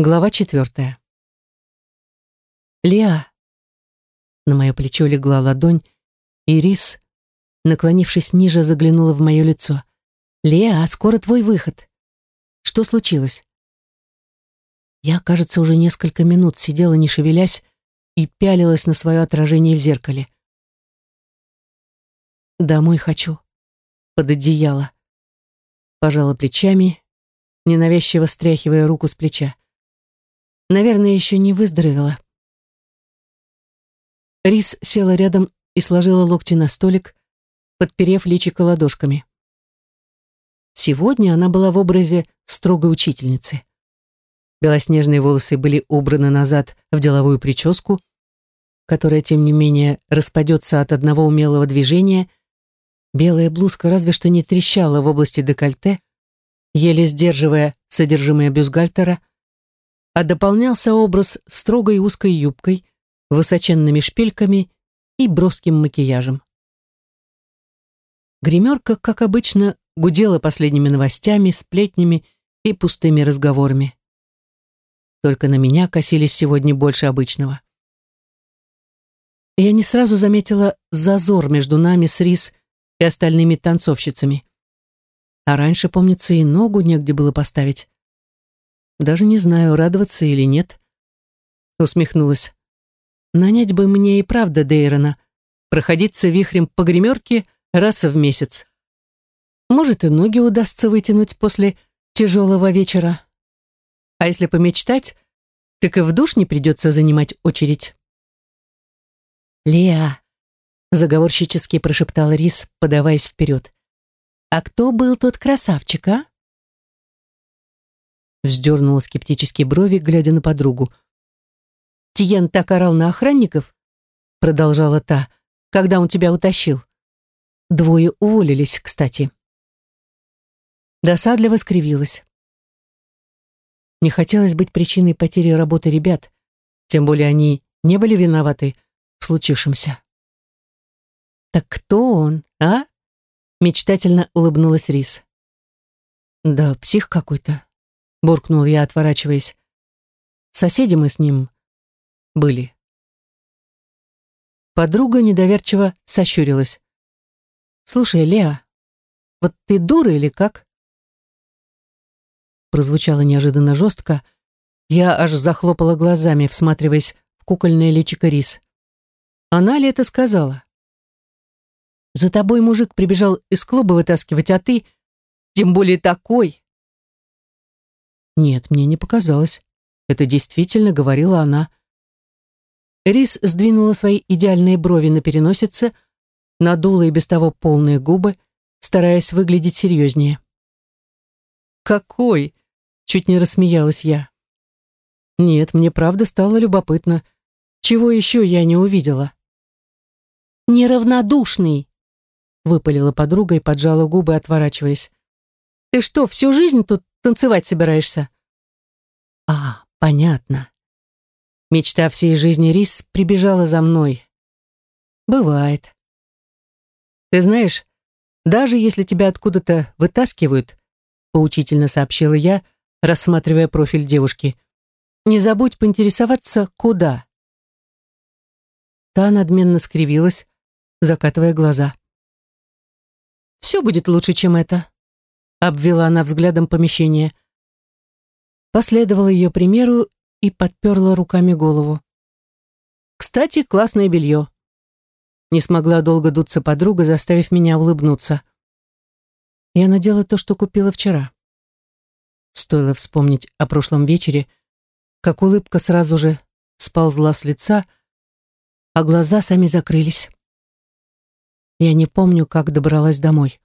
Глава четвертая. «Леа!» На мое плечо легла ладонь, и Рис, наклонившись ниже, заглянула в мое лицо. «Леа, скоро твой выход. Что случилось?» Я, кажется, уже несколько минут сидела, не шевелясь, и пялилась на свое отражение в зеркале. «Домой хочу. Под одеяло». Пожала плечами, ненавязчиво стряхивая руку с плеча. Наверное, еще не выздоровела. Рис села рядом и сложила локти на столик, подперев личико ладошками. Сегодня она была в образе строгой учительницы. Белоснежные волосы были убраны назад в деловую прическу, которая, тем не менее, распадется от одного умелого движения. Белая блузка разве что не трещала в области декольте, еле сдерживая содержимое бюстгальтера, а дополнялся образ строгой узкой юбкой, высоченными шпильками и броским макияжем. Гримерка, как обычно, гудела последними новостями, сплетнями и пустыми разговорами. Только на меня косились сегодня больше обычного. Я не сразу заметила зазор между нами с Рис и остальными танцовщицами. А раньше, помнится, и ногу негде было поставить. Даже не знаю, радоваться или нет. Усмехнулась. Нанять бы мне и правда Дейрона, проходиться вихрем по гримерке раз в месяц. Может, и ноги удастся вытянуть после тяжелого вечера. А если помечтать, так и в душ не придется занимать очередь. «Леа», — заговорщически прошептал Рис, подаваясь вперед. «А кто был тот красавчик, а?» Вздернула скептические брови, глядя на подругу. «Тиен так орал на охранников?» Продолжала та. «Когда он тебя утащил?» Двое уволились, кстати. Досадливо скривилась. Не хотелось быть причиной потери работы ребят, тем более они не были виноваты в случившемся. «Так кто он, а?» Мечтательно улыбнулась Рис. «Да псих какой-то», — буркнул я, отворачиваясь. «Соседи мы с ним были». Подруга недоверчиво сощурилась. «Слушай, Леа, вот ты дура или как?» Прозвучало неожиданно жестко. Я аж захлопала глазами, всматриваясь в кукольное личико Рис. Она ли это сказала? За тобой мужик прибежал из клуба вытаскивать, а ты, тем более такой. Нет, мне не показалось. Это действительно говорила она. Рис сдвинула свои идеальные брови на переносице, надула и без того полные губы, стараясь выглядеть серьезнее. «Какой?» — чуть не рассмеялась я. «Нет, мне правда стало любопытно. Чего еще я не увидела?» «Неравнодушный!» выпалила подруга и поджала губы, отворачиваясь. «Ты что, всю жизнь тут танцевать собираешься?» «А, понятно. Мечта всей жизни Рис прибежала за мной. Бывает. Ты знаешь, даже если тебя откуда-то вытаскивают, поучительно сообщила я, рассматривая профиль девушки, не забудь поинтересоваться, куда. Та надменно скривилась, закатывая глаза. Все будет лучше, чем это», — обвела она взглядом помещение. Последовала ее примеру и подперла руками голову. «Кстати, классное белье». Не смогла долго дуться подруга, заставив меня улыбнуться. Я надела то, что купила вчера. Стоило вспомнить о прошлом вечере, как улыбка сразу же сползла с лица, а глаза сами закрылись. Я не помню, как добралась домой.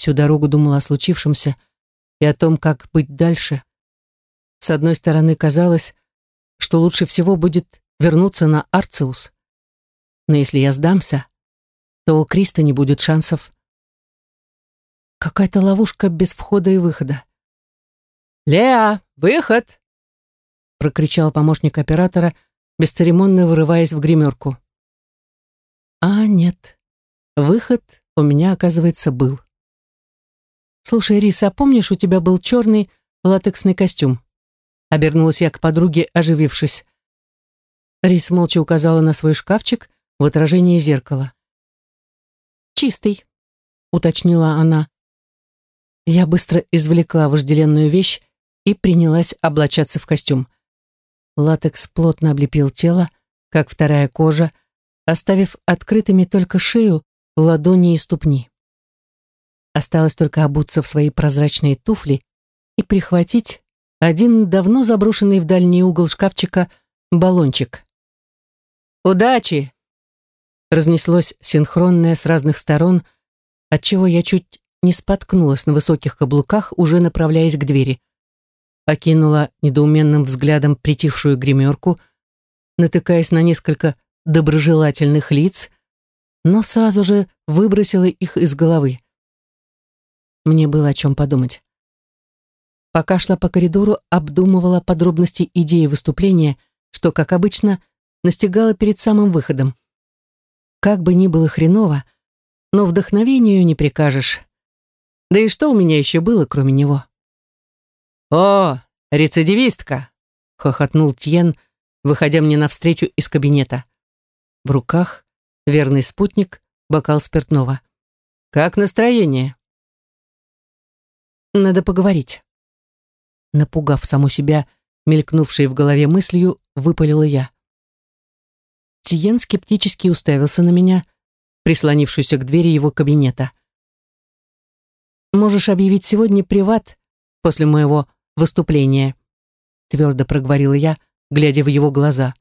Всю дорогу думала о случившемся и о том, как быть дальше. С одной стороны, казалось, что лучше всего будет вернуться на Арциус. Но если я сдамся, то у Криста не будет шансов. Какая-то ловушка без входа и выхода. «Леа, выход!» прокричал помощник оператора, бесцеремонно вырываясь в гримерку. А нет, выход у меня, оказывается, был. Слушай, Риса, а помнишь, у тебя был черный латексный костюм? Обернулась я к подруге, оживившись. Рис молча указала на свой шкафчик в отражении зеркала. «Чистый», — уточнила она. Я быстро извлекла вожделенную вещь и принялась облачаться в костюм. Латекс плотно облепил тело, как вторая кожа, оставив открытыми только шею, ладони и ступни. Осталось только обуться в свои прозрачные туфли и прихватить один давно заброшенный в дальний угол шкафчика баллончик. «Удачи!» Разнеслось синхронное с разных сторон, отчего я чуть не споткнулась на высоких каблуках, уже направляясь к двери. Окинула недоуменным взглядом притихшую гримерку, натыкаясь на несколько доброжелательных лиц, но сразу же выбросила их из головы. Мне было о чем подумать. Пока шла по коридору, обдумывала подробности идеи выступления, что, как обычно, настигала перед самым выходом. Как бы ни было хреново, но вдохновению не прикажешь. Да и что у меня еще было, кроме него? «О, рецидивистка!» — хохотнул Тьен, выходя мне навстречу из кабинета. В руках верный спутник, бокал спиртного. «Как настроение?» «Надо поговорить». Напугав саму себя, мелькнувшей в голове мыслью, выпалила я. Тиен скептически уставился на меня, прислонившуюся к двери его кабинета. «Можешь объявить сегодня приват после моего выступления», твердо проговорила я, глядя в его глаза.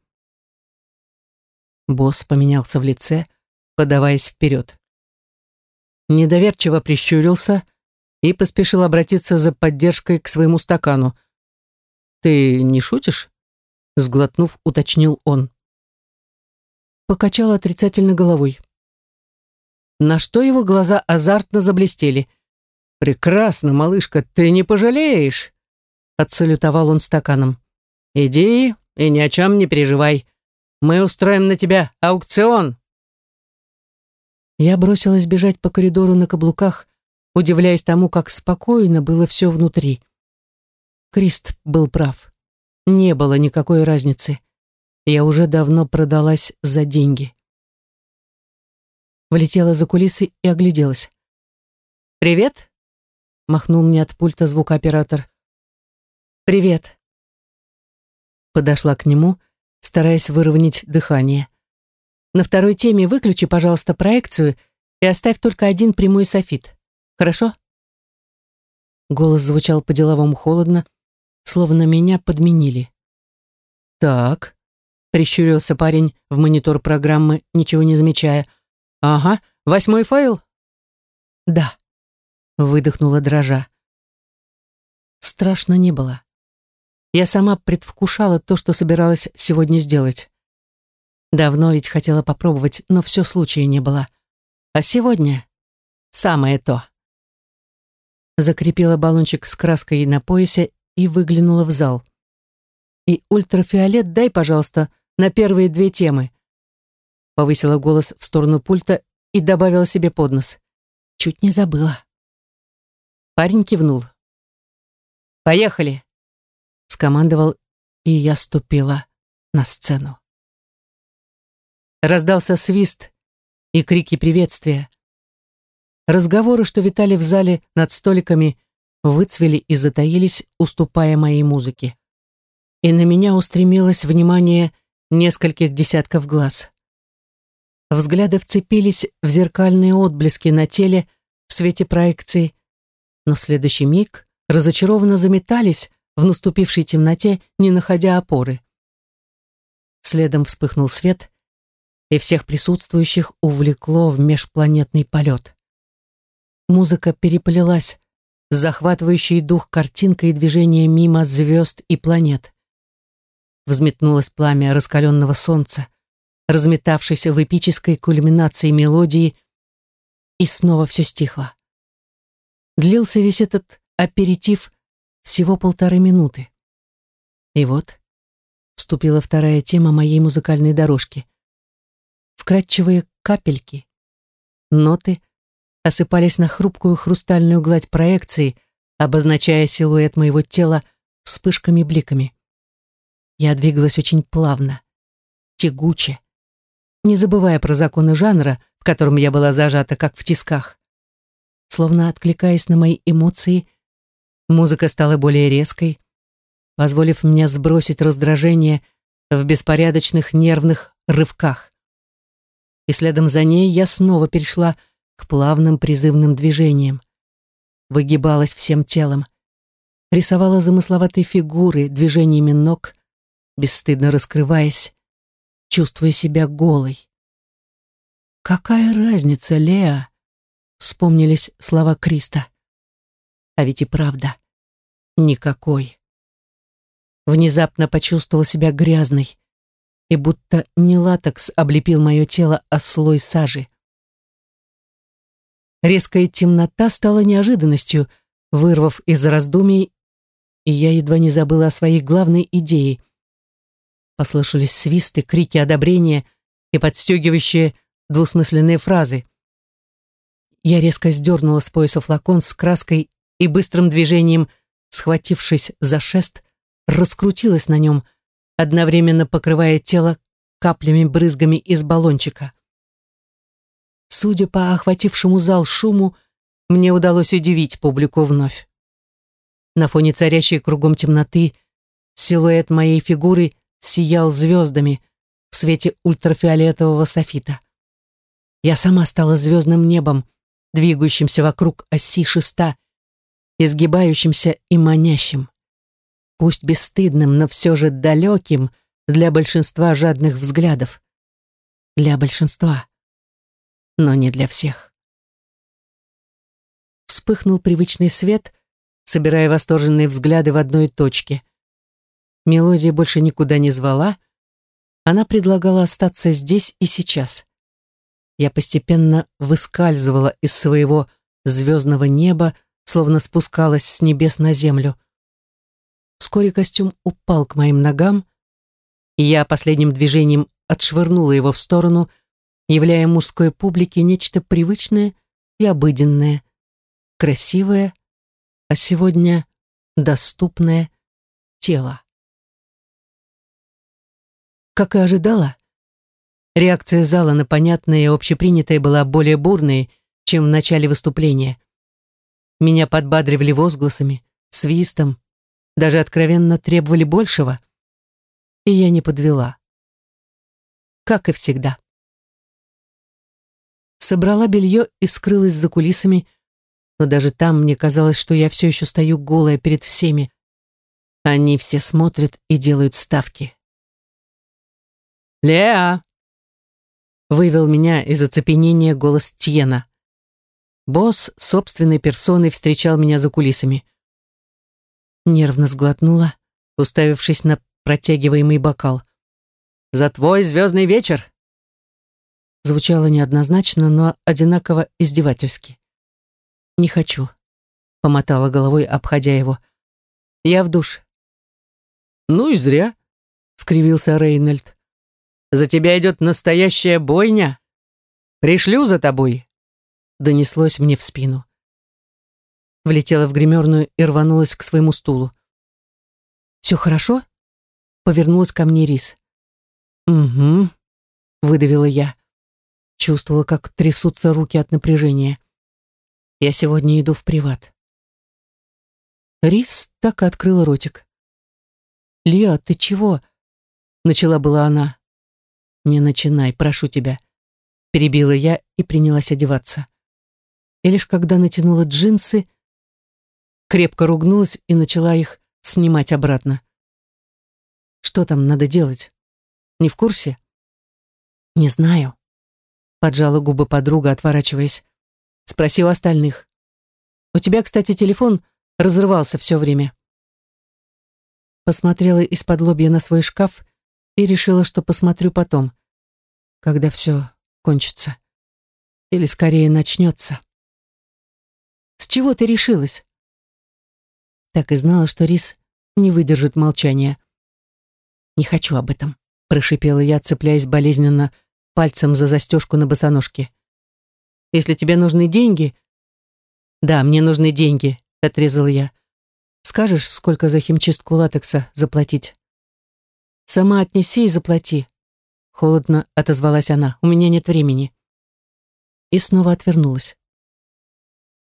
Босс поменялся в лице, подаваясь вперед. Недоверчиво прищурился и поспешил обратиться за поддержкой к своему стакану. «Ты не шутишь?» Сглотнув, уточнил он. Покачал отрицательно головой. На что его глаза азартно заблестели. «Прекрасно, малышка, ты не пожалеешь!» Отсалютовал он стаканом. «Иди и ни о чем не переживай. Мы устроим на тебя аукцион!» Я бросилась бежать по коридору на каблуках, удивляясь тому, как спокойно было все внутри. Крист был прав. Не было никакой разницы. Я уже давно продалась за деньги. Влетела за кулисы и огляделась. «Привет!» — махнул мне от пульта звукооператор. «Привет!» Подошла к нему, стараясь выровнять дыхание. «На второй теме выключи, пожалуйста, проекцию и оставь только один прямой софит. Хорошо?» Голос звучал по-деловому холодно, словно меня подменили. «Так», — прищурился парень в монитор программы, ничего не замечая. «Ага, восьмой файл?» «Да», — выдохнула дрожа. Страшно не было. Я сама предвкушала то, что собиралась сегодня сделать. Давно ведь хотела попробовать, но все случая не было. А сегодня самое то закрепила баллончик с краской на поясе и выглянула в зал. «И ультрафиолет дай, пожалуйста, на первые две темы», повысила голос в сторону пульта и добавила себе под нос. Чуть не забыла. Парень кивнул. «Поехали!» скомандовал, и я ступила на сцену. Раздался свист и крики приветствия. Разговоры, что витали в зале над столиками, выцвели и затаились, уступая моей музыке. И на меня устремилось внимание нескольких десятков глаз. Взгляды вцепились в зеркальные отблески на теле в свете проекции, но в следующий миг разочарованно заметались в наступившей темноте, не находя опоры. Следом вспыхнул свет, и всех присутствующих увлекло в межпланетный полет. Музыка переплелась с захватывающей дух картинкой движения мимо звезд и планет. Взметнулось пламя раскаленного солнца, разметавшееся в эпической кульминации мелодии, и снова все стихло. Длился весь этот аперитив всего полторы минуты. И вот вступила вторая тема моей музыкальной дорожки. Вкрадчивые капельки, ноты, осыпались на хрупкую хрустальную гладь проекции, обозначая силуэт моего тела вспышками-бликами. Я двигалась очень плавно, тягуче, не забывая про законы жанра, в котором я была зажата, как в тисках. Словно откликаясь на мои эмоции, музыка стала более резкой, позволив мне сбросить раздражение в беспорядочных нервных рывках. И следом за ней я снова перешла к плавным призывным движениям. Выгибалась всем телом, рисовала замысловатые фигуры движениями ног, бесстыдно раскрываясь, чувствуя себя голой. «Какая разница, Леа?» — вспомнились слова Криста. А ведь и правда, никакой. Внезапно почувствовала себя грязной, и будто не латекс облепил мое тело, а слой сажи. Резкая темнота стала неожиданностью, вырвав из раздумий, и я едва не забыла о своей главной идее. Послышались свисты, крики одобрения и подстегивающие двусмысленные фразы. Я резко сдернула с пояса флакон с краской и быстрым движением, схватившись за шест, раскрутилась на нем, одновременно покрывая тело каплями-брызгами из баллончика. Судя по охватившему зал шуму, мне удалось удивить публику вновь. На фоне царящей кругом темноты силуэт моей фигуры сиял звездами в свете ультрафиолетового софита. Я сама стала звездным небом, двигающимся вокруг оси шеста, изгибающимся и манящим. Пусть бесстыдным, но все же далеким для большинства жадных взглядов. Для большинства, но не для всех. Вспыхнул привычный свет, собирая восторженные взгляды в одной точке. Мелодия больше никуда не звала, она предлагала остаться здесь и сейчас. Я постепенно выскальзывала из своего звездного неба, словно спускалась с небес на землю. Вскоре костюм упал к моим ногам, и я последним движением отшвырнула его в сторону, являя мужской публике нечто привычное и обыденное, красивое, а сегодня доступное тело. Как и ожидала, реакция зала на понятное и общепринятое была более бурной, чем в начале выступления. Меня подбадривали возгласами, свистом, даже откровенно требовали большего. И я не подвела. Как и всегда. Собрала белье и скрылась за кулисами, но даже там мне казалось, что я все еще стою голая перед всеми. Они все смотрят и делают ставки. «Леа!» Вывел меня из оцепенения голос Тьена. Босс собственной персоной встречал меня за кулисами. Нервно сглотнула, уставившись на протягиваемый бокал. «За твой звездный вечер!» Звучало неоднозначно, но одинаково издевательски. «Не хочу», — помотала головой, обходя его. «Я в душ». «Ну и зря», — скривился Рейнольд. «За тебя идет настоящая бойня. Пришлю за тобой» донеслось мне в спину. Влетела в гримерную и рванулась к своему стулу. «Все хорошо?» — повернулась ко мне Рис. «Угу», — выдавила я. Чувствовала, как трясутся руки от напряжения. «Я сегодня иду в приват». Рис так и открыла ротик. «Лиа, ты чего?» — начала была она. «Не начинай, прошу тебя», — перебила я и принялась одеваться и лишь когда натянула джинсы, крепко ругнулась и начала их снимать обратно. Что там надо делать? Не в курсе? Не знаю. Поджала губы подруга, отворачиваясь. Спроси у остальных. У тебя, кстати, телефон разрывался все время. Посмотрела из-под лобья на свой шкаф и решила, что посмотрю потом, когда все кончится. Или скорее начнется. С чего ты решилась?» Так и знала, что Рис не выдержит молчания. «Не хочу об этом», — прошипела я, цепляясь болезненно пальцем за застежку на босоножке. «Если тебе нужны деньги...» «Да, мне нужны деньги», — отрезала я. «Скажешь, сколько за химчистку латекса заплатить?» «Сама отнеси и заплати», — холодно отозвалась она. «У меня нет времени». И снова отвернулась.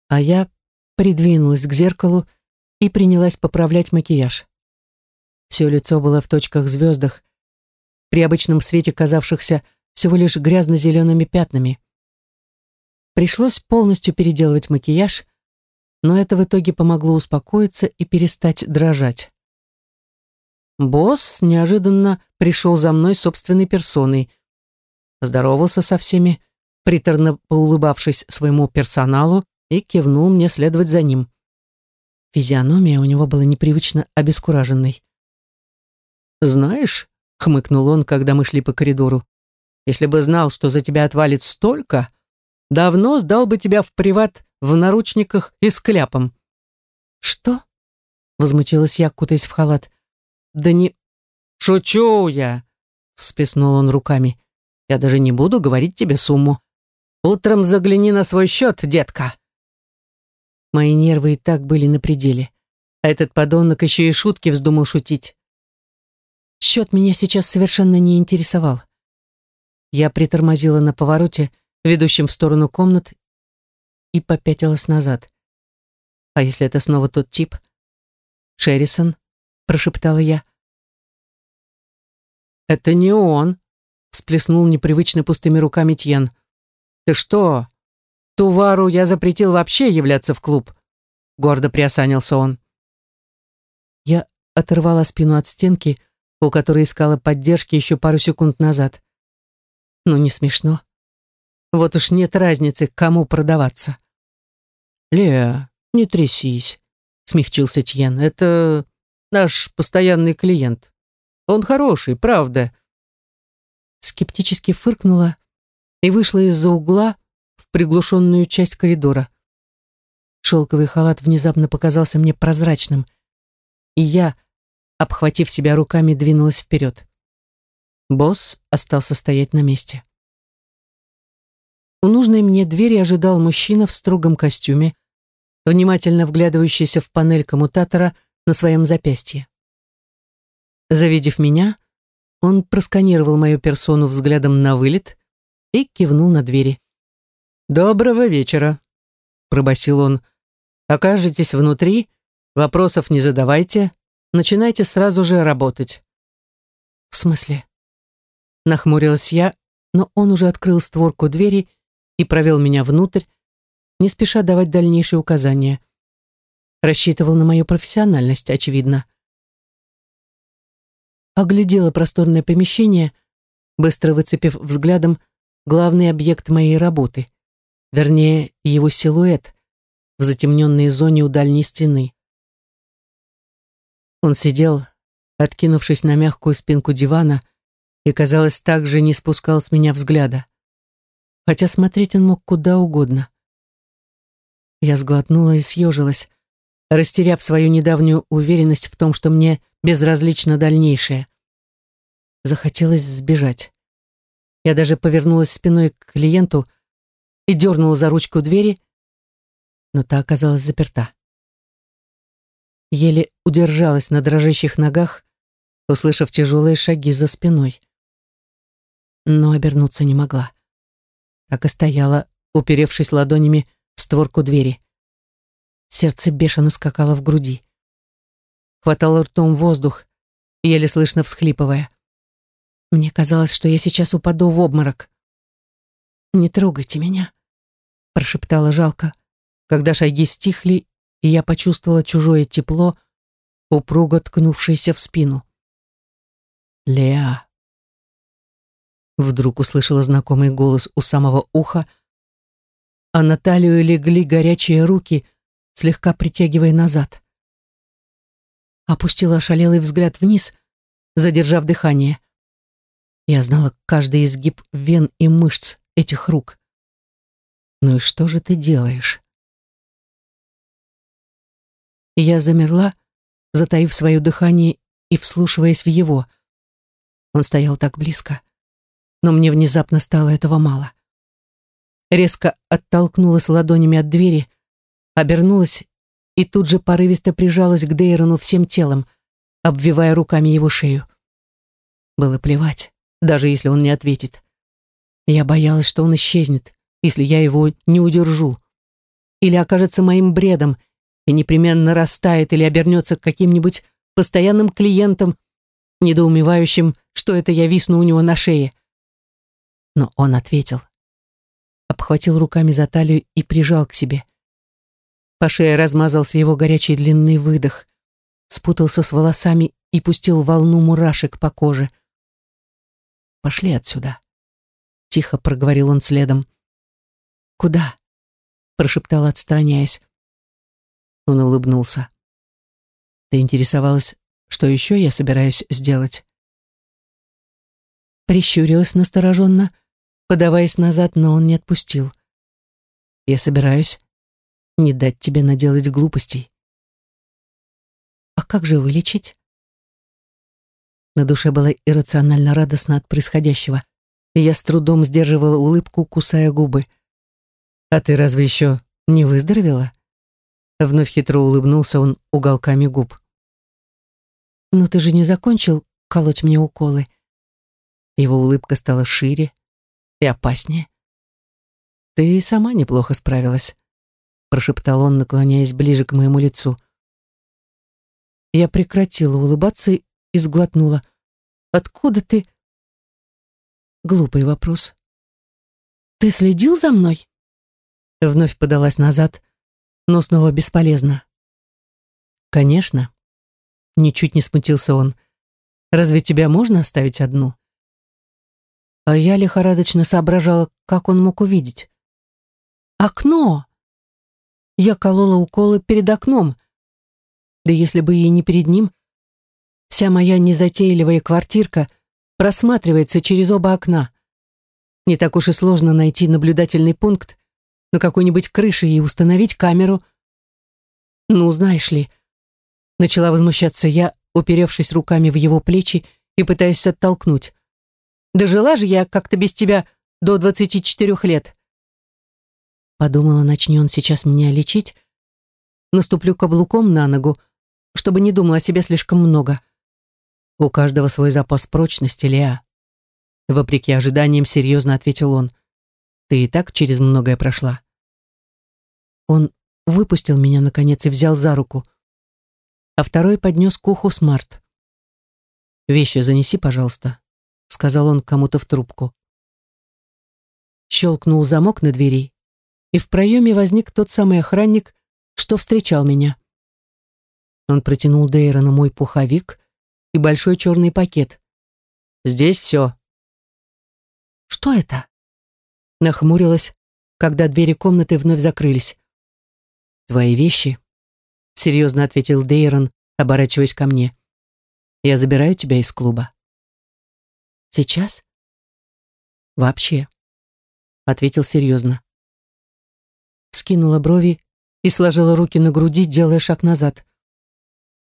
А я придвинулась к зеркалу и принялась поправлять макияж. Все лицо было в точках-звездах, при обычном свете казавшихся всего лишь грязно-зелеными пятнами. Пришлось полностью переделывать макияж, но это в итоге помогло успокоиться и перестать дрожать. Босс неожиданно пришел за мной собственной персоной, здоровался со всеми, приторно поулыбавшись своему персоналу и кивнул мне следовать за ним. Физиономия у него была непривычно обескураженной. «Знаешь», — хмыкнул он, когда мы шли по коридору, «если бы знал, что за тебя отвалит столько, давно сдал бы тебя в приват в наручниках и с кляпом». «Что?» — возмутилась я, кутаясь в халат. «Да не...» «Шучу я!» — всплеснул он руками. «Я даже не буду говорить тебе сумму. Утром загляни на свой счет, детка». Мои нервы и так были на пределе. А этот подонок еще и шутки вздумал шутить. Счет меня сейчас совершенно не интересовал. Я притормозила на повороте, ведущем в сторону комнат, и попятилась назад. А если это снова тот тип? Шеррисон, прошептала я. Это не он, всплеснул непривычно пустыми руками Тьен. Ты что, Тувару я запретил вообще являться в клуб. Гордо приосанился он. Я оторвала спину от стенки, у которой искала поддержки еще пару секунд назад. Ну, не смешно. Вот уж нет разницы, кому продаваться. «Леа, не трясись», — смягчился Тьен. «Это наш постоянный клиент. Он хороший, правда». Скептически фыркнула и вышла из-за угла, приглушенную часть коридора. Шелковый халат внезапно показался мне прозрачным, и я, обхватив себя руками, двинулась вперед. Босс остался стоять на месте. У нужной мне двери ожидал мужчина в строгом костюме, внимательно вглядывающийся в панель коммутатора на своем запястье. Завидев меня, он просканировал мою персону взглядом на вылет и кивнул на двери. «Доброго вечера», — пробасил он. «Окажетесь внутри, вопросов не задавайте, начинайте сразу же работать». «В смысле?» Нахмурилась я, но он уже открыл створку двери и провел меня внутрь, не спеша давать дальнейшие указания. Рассчитывал на мою профессиональность, очевидно. Оглядела просторное помещение, быстро выцепив взглядом главный объект моей работы вернее, его силуэт в затемненной зоне у дальней стены. Он сидел, откинувшись на мягкую спинку дивана, и, казалось, также не спускал с меня взгляда. Хотя смотреть он мог куда угодно. Я сглотнула и съежилась, растеряв свою недавнюю уверенность в том, что мне безразлично дальнейшее. Захотелось сбежать. Я даже повернулась спиной к клиенту, и дернула за ручку двери, но та оказалась заперта. Еле удержалась на дрожащих ногах, услышав тяжелые шаги за спиной. Но обернуться не могла. Так и стояла, уперевшись ладонями в створку двери. Сердце бешено скакало в груди. Хватало ртом воздух, еле слышно всхлипывая. Мне казалось, что я сейчас упаду в обморок. «Не трогайте меня», — прошептала жалко, когда шаги стихли, и я почувствовала чужое тепло, упруго ткнувшееся в спину. «Леа!» Вдруг услышала знакомый голос у самого уха, а на талию легли горячие руки, слегка притягивая назад. Опустила ошалелый взгляд вниз, задержав дыхание. Я знала каждый изгиб вен и мышц, этих рук. Ну и что же ты делаешь? Я замерла, затаив свое дыхание и вслушиваясь в его. Он стоял так близко, но мне внезапно стало этого мало. Резко оттолкнулась ладонями от двери, обернулась и тут же порывисто прижалась к Дейрону всем телом, обвивая руками его шею. Было плевать, даже если он не ответит. Я боялась, что он исчезнет, если я его не удержу. Или окажется моим бредом и непременно растает или обернется каким-нибудь постоянным клиентом, недоумевающим, что это я висну у него на шее. Но он ответил. Обхватил руками за талию и прижал к себе. По шее размазался его горячий длинный выдох, спутался с волосами и пустил волну мурашек по коже. «Пошли отсюда», — тихо проговорил он следом. «Куда?» — прошептал, отстраняясь. Он улыбнулся. «Ты интересовалась, что еще я собираюсь сделать?» Прищурилась настороженно, подаваясь назад, но он не отпустил. «Я собираюсь не дать тебе наделать глупостей». «А как же вылечить?» На душе было иррационально радостно от происходящего, и я с трудом сдерживала улыбку, кусая губы. «А ты разве еще не выздоровела?» Вновь хитро улыбнулся он уголками губ. «Но ты же не закончил колоть мне уколы?» Его улыбка стала шире и опаснее. «Ты сама неплохо справилась», — прошептал он, наклоняясь ближе к моему лицу. Я прекратила улыбаться и сглотнула. «Откуда ты?» Глупый вопрос. «Ты следил за мной?» Вновь подалась назад, но снова бесполезно. «Конечно». Ничуть не смутился он. «Разве тебя можно оставить одну?» А я лихорадочно соображала, как он мог увидеть. «Окно!» Я колола уколы перед окном. Да если бы и не перед ним, вся моя незатейливая квартирка просматривается через оба окна. Не так уж и сложно найти наблюдательный пункт на какой-нибудь крыше и установить камеру. Ну, знаешь ли, начала возмущаться я, уперевшись руками в его плечи и пытаясь оттолкнуть. Дожила же я как-то без тебя до двадцати четырех лет. Подумала, начни он сейчас меня лечить, наступлю каблуком на ногу, чтобы не думала о себе слишком много. У каждого свой запас прочности, Леа. Вопреки ожиданиям, серьезно ответил он. Ты и так через многое прошла. Он выпустил меня, наконец, и взял за руку, а второй поднес к уху смарт. «Вещи занеси, пожалуйста», сказал он кому-то в трубку. Щелкнул замок на двери, и в проеме возник тот самый охранник, что встречал меня. Он протянул Дейрону мой пуховик и большой черный пакет. «Здесь все». «Что это?» Нахмурилась, когда двери комнаты вновь закрылись. «Твои вещи», — серьезно ответил Дейрон, оборачиваясь ко мне. «Я забираю тебя из клуба». Сейчас? Вообще, ответил серьезно. Скинула брови и сложила руки на груди, делая шаг назад.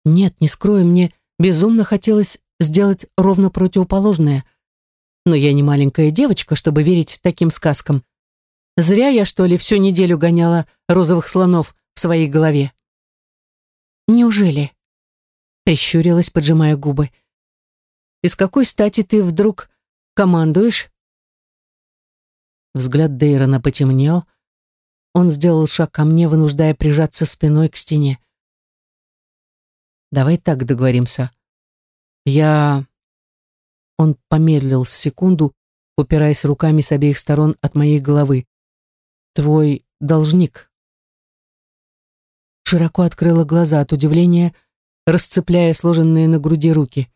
Нет, не скрою, мне безумно хотелось сделать ровно противоположное. Но я не маленькая девочка, чтобы верить таким сказкам. Зря я, что ли, всю неделю гоняла розовых слонов в своей голове. Неужели? Прищурилась, поджимая губы. И с какой стати ты вдруг командуешь?» Взгляд Дейрона потемнел. Он сделал шаг ко мне, вынуждая прижаться спиной к стене. «Давай так договоримся. Я...» Он помедлил секунду, упираясь руками с обеих сторон от моей головы. «Твой должник». Широко открыла глаза от удивления, расцепляя сложенные на груди руки.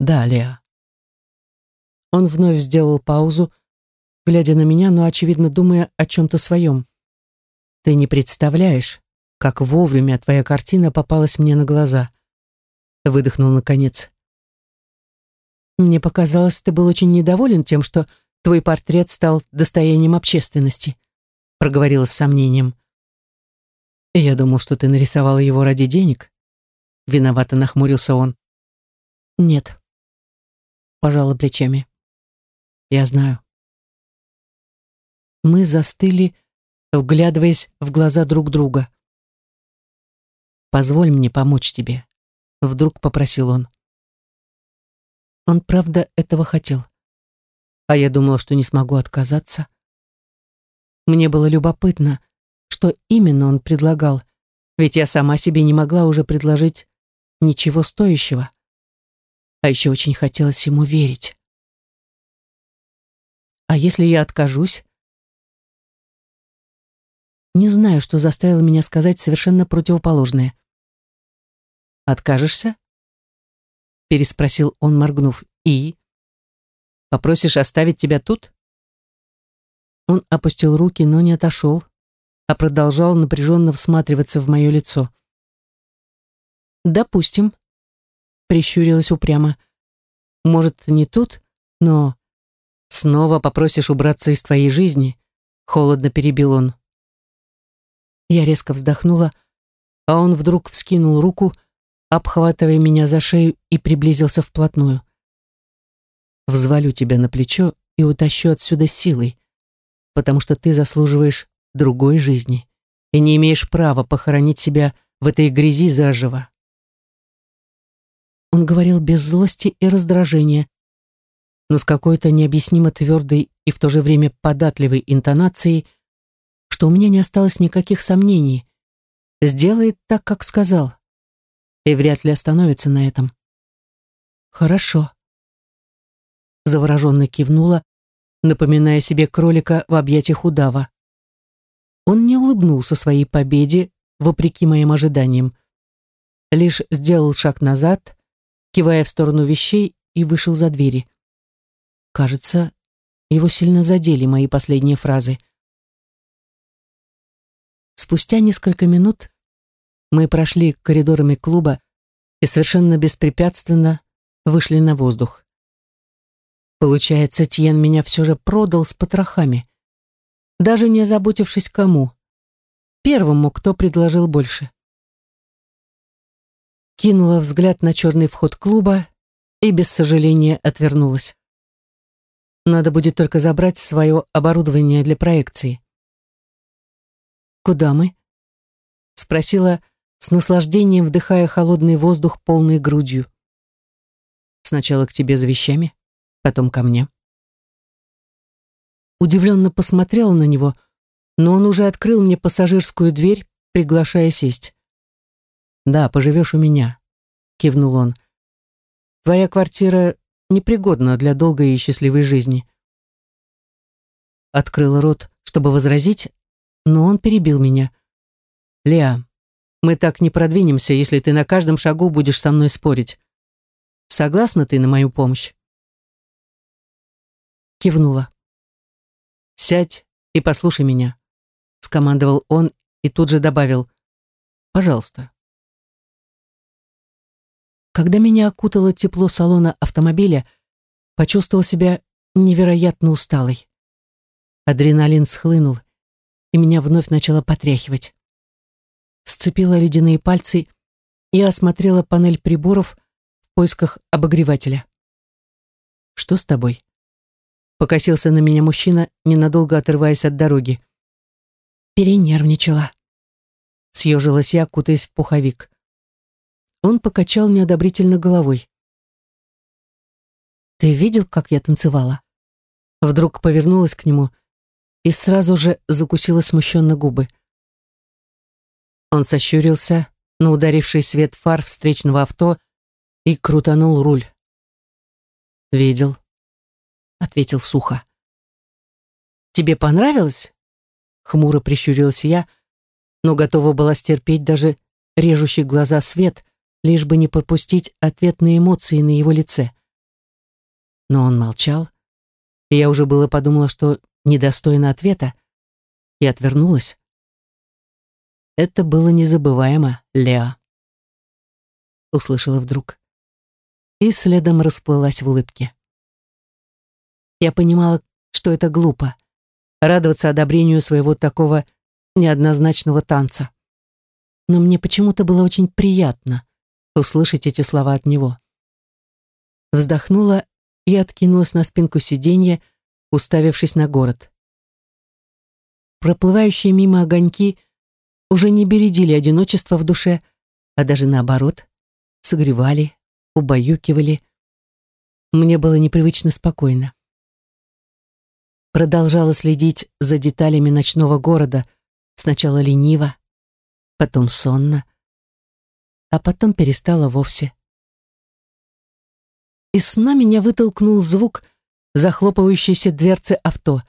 Да, Леа. Он вновь сделал паузу, глядя на меня, но, очевидно, думая о чем-то своем. Ты не представляешь, как вовремя твоя картина попалась мне на глаза. Выдохнул наконец. Мне показалось, ты был очень недоволен тем, что твой портрет стал достоянием общественности, проговорила с сомнением. Я думал, что ты нарисовала его ради денег. Виновато нахмурился он. Нет, пожала плечами. Я знаю. Мы застыли, вглядываясь в глаза друг друга. «Позволь мне помочь тебе», — вдруг попросил он. Он правда этого хотел. А я думала, что не смогу отказаться. Мне было любопытно, что именно он предлагал, ведь я сама себе не могла уже предложить ничего стоящего. А еще очень хотелось ему верить. А если я откажусь? Не знаю, что заставило меня сказать совершенно противоположное. «Откажешься?» Переспросил он, моргнув. «И?» «Попросишь оставить тебя тут?» Он опустил руки, но не отошел, а продолжал напряженно всматриваться в мое лицо. «Допустим», — прищурилась упрямо. «Может, не тут, но...» «Снова попросишь убраться из твоей жизни?» — холодно перебил он. Я резко вздохнула, а он вдруг вскинул руку, обхватывая меня за шею и приблизился вплотную. «Взвалю тебя на плечо и утащу отсюда силой, потому что ты заслуживаешь другой жизни и не имеешь права похоронить себя в этой грязи заживо». Он говорил без злости и раздражения, но с какой-то необъяснимо твердой и в то же время податливой интонацией, что у меня не осталось никаких сомнений. Сделает так, как сказал. И вряд ли остановится на этом. Хорошо. Завороженно кивнула, напоминая себе кролика в объятиях удава. Он не улыбнулся своей победе, вопреки моим ожиданиям. Лишь сделал шаг назад, кивая в сторону вещей, и вышел за двери. Кажется, его сильно задели мои последние фразы. Спустя несколько минут мы прошли коридорами клуба и совершенно беспрепятственно вышли на воздух. Получается, Тьен меня все же продал с потрохами, даже не озаботившись кому. Первому, кто предложил больше. Кинула взгляд на черный вход клуба и без сожаления отвернулась. Надо будет только забрать свое оборудование для проекции. «Куда мы?» — спросила с наслаждением, вдыхая холодный воздух полной грудью. «Сначала к тебе за вещами, потом ко мне». Удивленно посмотрела на него, но он уже открыл мне пассажирскую дверь, приглашая сесть. «Да, поживешь у меня», — кивнул он. «Твоя квартира непригодна для долгой и счастливой жизни». Открыла рот, чтобы возразить, но он перебил меня. «Леа, мы так не продвинемся, если ты на каждом шагу будешь со мной спорить. Согласна ты на мою помощь?» Кивнула. «Сядь и послушай меня», — скомандовал он и тут же добавил. «Пожалуйста». Когда меня окутало тепло салона автомобиля, почувствовал себя невероятно усталой. Адреналин схлынул, и меня вновь начало потряхивать. Сцепила ледяные пальцы и осмотрела панель приборов в поисках обогревателя. «Что с тобой?» Покосился на меня мужчина, ненадолго отрываясь от дороги. Перенервничала. Съежилась я, кутаясь в пуховик. Он покачал неодобрительно головой. «Ты видел, как я танцевала?» Вдруг повернулась к нему и сразу же закусила смущенно губы. Он сощурился на ударивший свет фар встречного авто и крутанул руль. «Видел», — ответил сухо. «Тебе понравилось?» — хмуро прищурилась я, но готова была стерпеть даже режущий глаза свет, лишь бы не пропустить ответные эмоции на его лице. Но он молчал, и я уже было подумала, что недостойна ответа, и отвернулась. Это было незабываемо, Леа. Услышала вдруг. И следом расплылась в улыбке. Я понимала, что это глупо, радоваться одобрению своего такого неоднозначного танца. Но мне почему-то было очень приятно услышать эти слова от него. Вздохнула и откинулась на спинку сиденья, уставившись на город. Проплывающие мимо огоньки уже не бередили одиночество в душе, а даже наоборот, согревали, убаюкивали. мне было непривычно спокойно. Продолжала следить за деталями ночного города, сначала лениво, потом сонно, а потом перестала вовсе. Из сна меня вытолкнул звук захлопывающейся дверцы авто.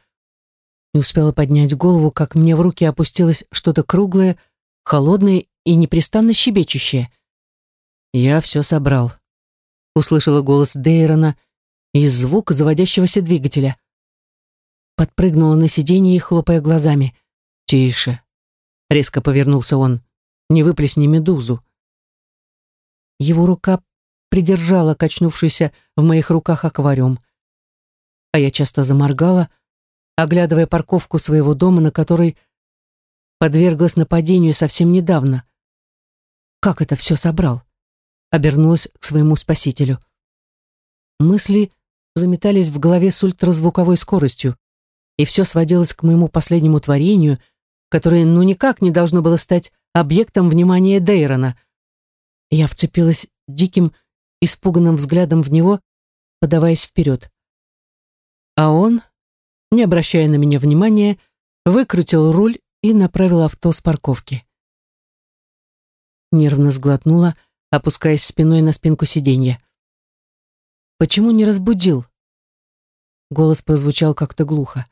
Не успела поднять голову, как мне в руки опустилось что-то круглое, холодное и непрестанно щебечущее. Я все собрал. Услышала голос Дейрона и звук заводящегося двигателя. Подпрыгнула на сиденье, хлопая глазами. «Тише!» Резко повернулся он. «Не выплесни медузу!» Его рука придержала качнувшийся в моих руках аквариум. А я часто заморгала, оглядывая парковку своего дома, на которой подверглась нападению совсем недавно. Как это все собрал? Обернулась к своему спасителю. Мысли заметались в голове с ультразвуковой скоростью, и все сводилось к моему последнему творению, которое ну никак не должно было стать объектом внимания Дейрона. Я вцепилась диким, испуганным взглядом в него, подаваясь вперед. А он, не обращая на меня внимания, выкрутил руль и направил авто с парковки. Нервно сглотнула, опускаясь спиной на спинку сиденья. «Почему не разбудил?» Голос прозвучал как-то глухо.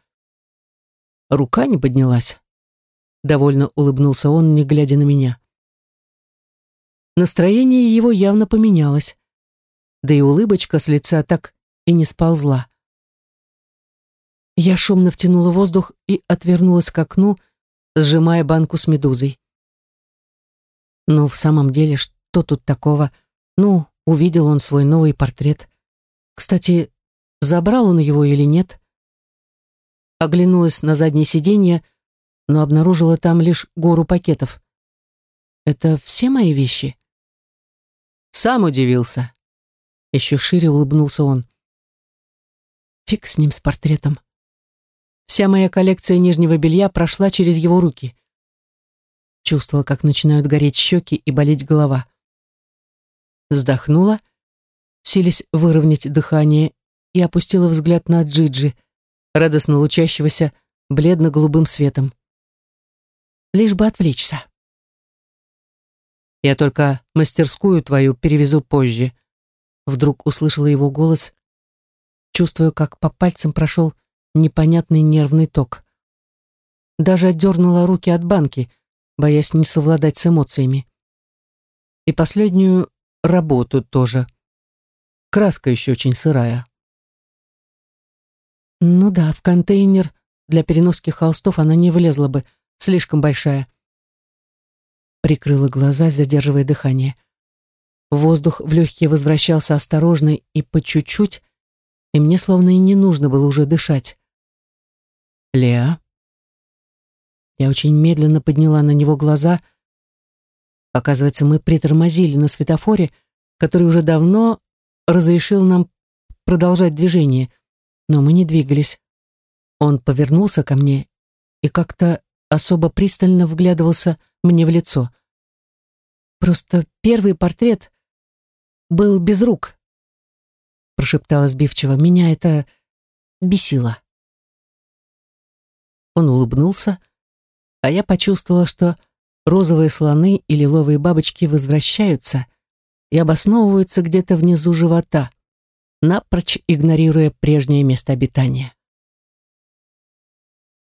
Рука не поднялась. Довольно улыбнулся он, не глядя на меня. Настроение его явно поменялось. Да и улыбочка с лица так и не сползла. Я шумно втянула воздух и отвернулась к окну, сжимая банку с медузой. Ну, в самом деле, что тут такого? Ну, увидел он свой новый портрет. Кстати, забрал он его или нет? Оглянулась на заднее сиденье, но обнаружила там лишь гору пакетов. Это все мои вещи? Сам удивился. Еще шире улыбнулся он. Фиг с ним, с портретом. Вся моя коллекция нижнего белья прошла через его руки. Чувствовала, как начинают гореть щеки и болеть голова. Вздохнула, сились выровнять дыхание и опустила взгляд на Джиджи, радостно лучащегося бледно-голубым светом. Лишь бы отвлечься. «Я только мастерскую твою перевезу позже», вдруг услышала его голос, чувствуя, как по пальцам прошел непонятный нервный ток. Даже отдернула руки от банки, боясь не совладать с эмоциями. И последнюю работу тоже. Краска еще очень сырая. Ну да, в контейнер для переноски холстов она не влезла бы, слишком большая. Прикрыла глаза, задерживая дыхание. Воздух в легкие возвращался осторожно и по чуть-чуть, и мне словно и не нужно было уже дышать. «Леа?» Я очень медленно подняла на него глаза. Оказывается, мы притормозили на светофоре, который уже давно разрешил нам продолжать движение, но мы не двигались. Он повернулся ко мне и как-то особо пристально вглядывался мне в лицо. Просто первый портрет был без рук, прошептала сбивчиво. Меня это бесило. Он улыбнулся, а я почувствовала, что розовые слоны и лиловые бабочки возвращаются и обосновываются где-то внизу живота, напрочь игнорируя прежнее место обитания.